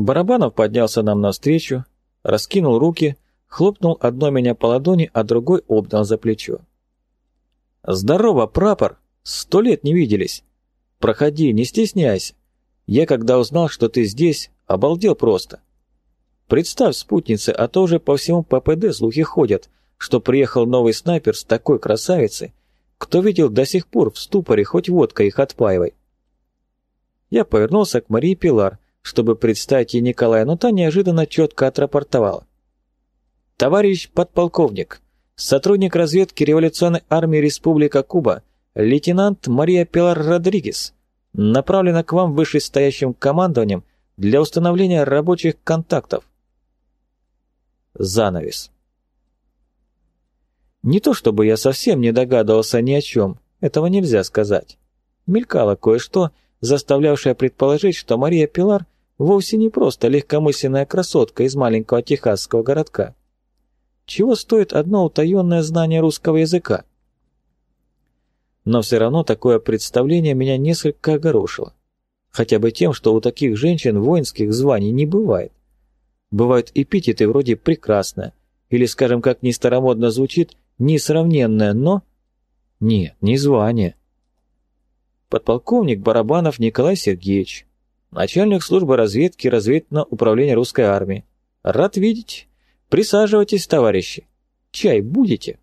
Барабанов поднялся нам навстречу, раскинул руки, хлопнул одной меня по ладони, а другой обнял за плечо. «Здорово, прапор! Сто лет не виделись! Проходи, не стесняйся! Я, когда узнал, что ты здесь, обалдел просто! Представь спутницы, а то уже по всему ППД слухи ходят, что приехал новый снайпер с такой красавицей, кто видел до сих пор в ступоре, хоть водка их отпаивай!» Я повернулся к Марии Пилар, чтобы представить ей Николая, но та неожиданно четко отрапортовала. «Товарищ подполковник, сотрудник разведки революционной армии Республика Куба, лейтенант Мария Пилар Родригес, направлена к вам вышестоящим командованием для установления рабочих контактов». Занавес. Не то чтобы я совсем не догадывался ни о чем, этого нельзя сказать. Мелькало кое-что, заставлявшее предположить, что Мария Пилар вовсе не просто легкомысленная красотка из маленького техасского городка. Чего стоит одно утаенное знание русского языка? Но все равно такое представление меня несколько огорошило. Хотя бы тем, что у таких женщин воинских званий не бывает. Бывают эпитеты вроде «прекрасная», или, скажем, как ни старомодно звучит, «несравненная», но... Нет, не звание. Подполковник Барабанов Николай Сергеевич, начальник службы разведки разведного управления русской армии. Рад видеть. Присаживайтесь, товарищи. Чай будете?»